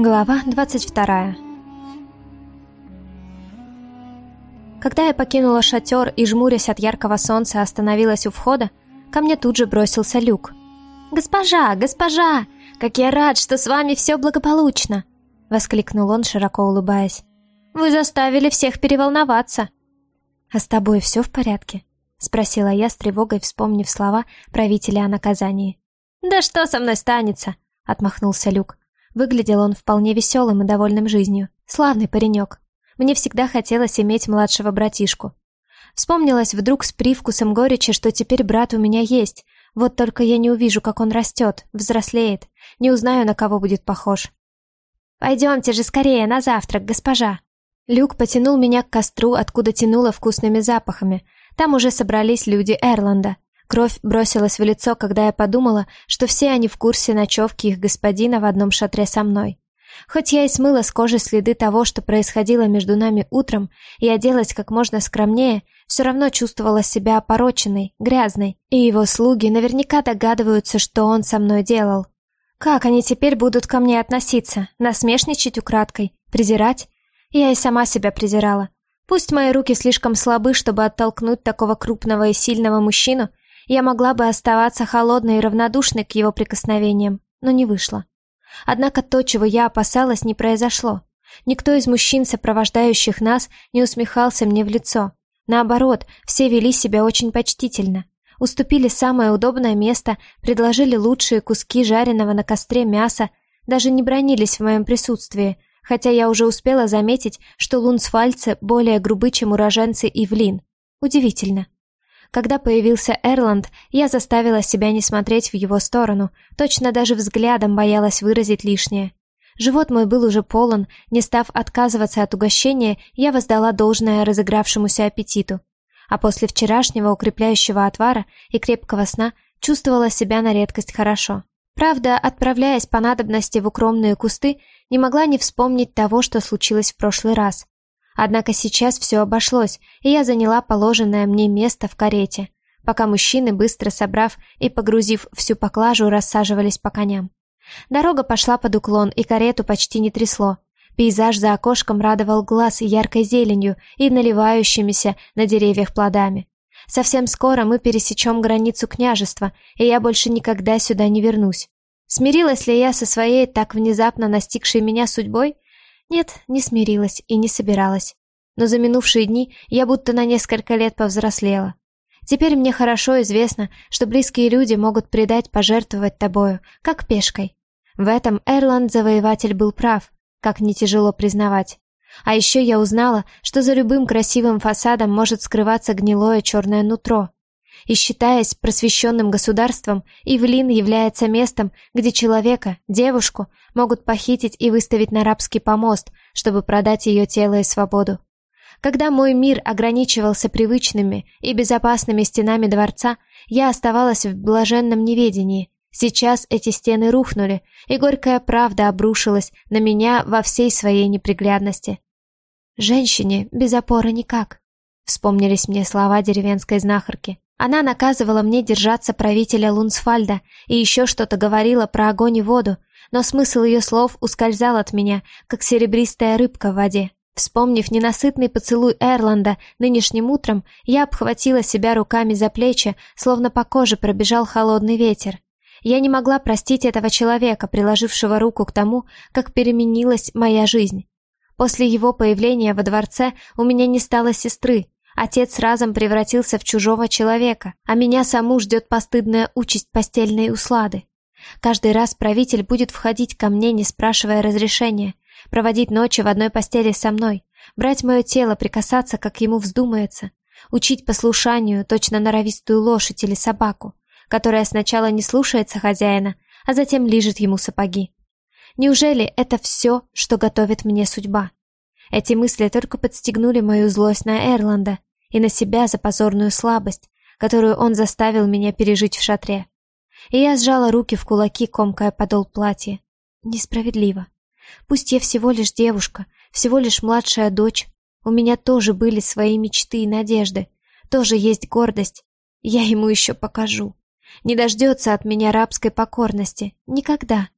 Глава 22 Когда я покинула шатер и, жмурясь от яркого солнца, остановилась у входа, ко мне тут же бросился люк. «Госпожа, госпожа! Как я рад, что с вами все благополучно!» — воскликнул он, широко улыбаясь. «Вы заставили всех переволноваться!» «А с тобой все в порядке?» — спросила я с тревогой, вспомнив слова правителя о наказании. «Да что со мной станется?» — отмахнулся Люк. Выглядел он вполне веселым и довольным жизнью. Славный паренек. Мне всегда хотелось иметь младшего братишку. Вспомнилось вдруг с привкусом горечи, что теперь брат у меня есть. Вот только я не увижу, как он растет, взрослеет. Не узнаю, на кого будет похож. «Пойдемте же скорее на завтрак, госпожа!» Люк потянул меня к костру, откуда тянуло вкусными запахами. Там уже собрались люди Эрланда. Кровь бросилась в лицо, когда я подумала, что все они в курсе ночевки их господина в одном шатре со мной. Хоть я и смыла с кожи следы того, что происходило между нами утром, и оделась как можно скромнее, все равно чувствовала себя опороченной, грязной, и его слуги наверняка догадываются, что он со мной делал. Как они теперь будут ко мне относиться? Насмешничать украдкой? Презирать? Я и сама себя презирала. Пусть мои руки слишком слабы, чтобы оттолкнуть такого крупного и сильного мужчину, я могла бы оставаться холодной и равнодушной к его прикосновениям, но не вышло. Однако то, чего я опасалась, не произошло. Никто из мужчин, сопровождающих нас, не усмехался мне в лицо. Наоборот, все вели себя очень почтительно. Уступили самое удобное место, предложили лучшие куски жареного на костре мяса, даже не бронились в моем присутствии, хотя я уже успела заметить, что лунсфальцы более грубы, чем уроженцы Ивлин. Удивительно. Когда появился Эрланд, я заставила себя не смотреть в его сторону, точно даже взглядом боялась выразить лишнее. Живот мой был уже полон, не став отказываться от угощения, я воздала должное разыгравшемуся аппетиту. А после вчерашнего укрепляющего отвара и крепкого сна чувствовала себя на редкость хорошо. Правда, отправляясь по надобности в укромные кусты, не могла не вспомнить того, что случилось в прошлый раз. Однако сейчас все обошлось, и я заняла положенное мне место в карете, пока мужчины, быстро собрав и погрузив всю поклажу, рассаживались по коням. Дорога пошла под уклон, и карету почти не трясло. Пейзаж за окошком радовал глаз яркой зеленью и наливающимися на деревьях плодами. Совсем скоро мы пересечем границу княжества, и я больше никогда сюда не вернусь. Смирилась ли я со своей так внезапно настигшей меня судьбой? Нет, не смирилась и не собиралась. Но за минувшие дни я будто на несколько лет повзрослела. Теперь мне хорошо известно, что близкие люди могут предать, пожертвовать тобою, как пешкой. В этом Эрланд-завоеватель был прав, как не тяжело признавать. А еще я узнала, что за любым красивым фасадом может скрываться гнилое черное нутро, и считаясь просвещенным государством, Ивлин является местом, где человека, девушку, могут похитить и выставить на рабский помост, чтобы продать ее тело и свободу. Когда мой мир ограничивался привычными и безопасными стенами дворца, я оставалась в блаженном неведении. Сейчас эти стены рухнули, и горькая правда обрушилась на меня во всей своей неприглядности. «Женщине без опоры никак», — вспомнились мне слова деревенской знахарки. Она наказывала мне держаться правителя Лунсфальда и еще что-то говорила про огонь и воду, но смысл ее слов ускользал от меня, как серебристая рыбка в воде. Вспомнив ненасытный поцелуй Эрланда нынешним утром, я обхватила себя руками за плечи, словно по коже пробежал холодный ветер. Я не могла простить этого человека, приложившего руку к тому, как переменилась моя жизнь. После его появления во дворце у меня не стало сестры, Отец разом превратился в чужого человека, а меня саму ждет постыдная участь постельной услады. Каждый раз правитель будет входить ко мне, не спрашивая разрешения, проводить ночи в одной постели со мной, брать мое тело, прикасаться, как ему вздумается, учить послушанию, точно норовистую лошадь или собаку, которая сначала не слушается хозяина, а затем лижет ему сапоги. Неужели это все, что готовит мне судьба? Эти мысли только подстегнули мою злость на Эрланда, и на себя за позорную слабость, которую он заставил меня пережить в шатре. И я сжала руки в кулаки, комкая подол платья. Несправедливо. Пусть я всего лишь девушка, всего лишь младшая дочь, у меня тоже были свои мечты и надежды, тоже есть гордость. Я ему еще покажу. Не дождется от меня рабской покорности. Никогда.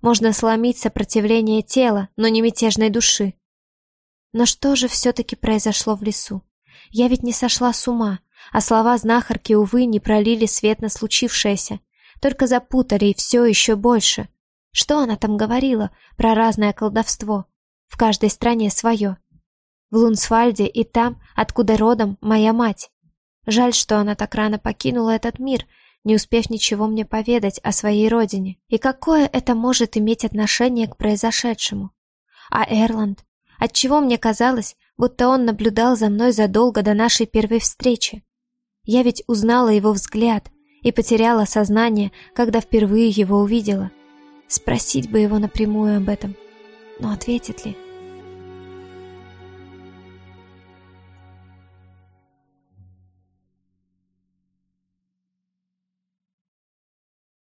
Можно сломить сопротивление тела, но не мятежной души. Но что же все-таки произошло в лесу? Я ведь не сошла с ума, а слова знахарки, увы, не пролили свет на случившееся, только запутали и все еще больше. Что она там говорила про разное колдовство? В каждой стране свое. В Лунсфальде и там, откуда родом моя мать. Жаль, что она так рано покинула этот мир, не успев ничего мне поведать о своей родине. И какое это может иметь отношение к произошедшему? А Эрланд? Отчего мне казалось, будто он наблюдал за мной задолго до нашей первой встречи? Я ведь узнала его взгляд и потеряла сознание, когда впервые его увидела. Спросить бы его напрямую об этом. Но ответит ли?